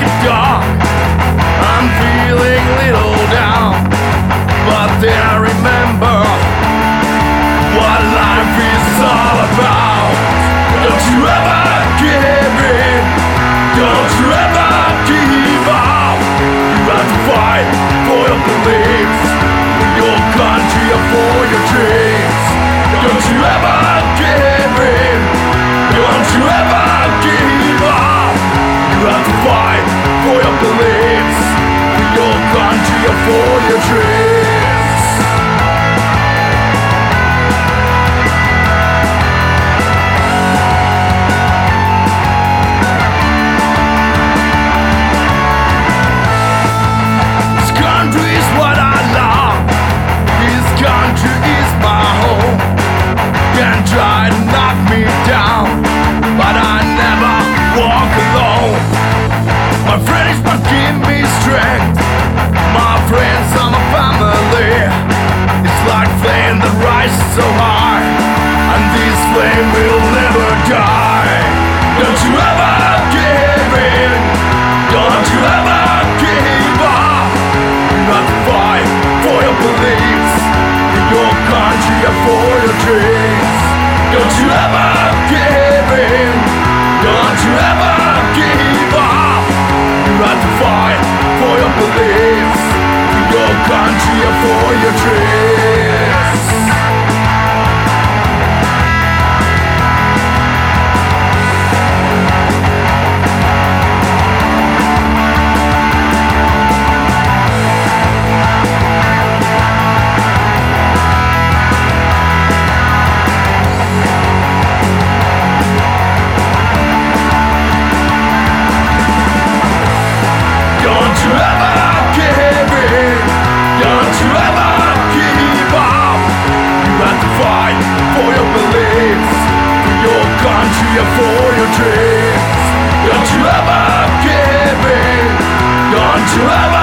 I'm feeling little down, but then I remember what life is all about. Don't you ever give in. Don't you ever for your dreams. This country is what I love. This country is my home. Can try to knock me down, but I never walk alone. My friends must give me strength. My friends are my family. It's like flame that rises so high, and this flame will never die. Don't you ever give in. Don't you ever give up. You have to fight for your beliefs, for your country and for your dreams. Don't you ever give in. Don't you ever give up. You have to fight for your beliefs, Stand here for your dream for your dreams. Don't you ever give in. Don't you ever.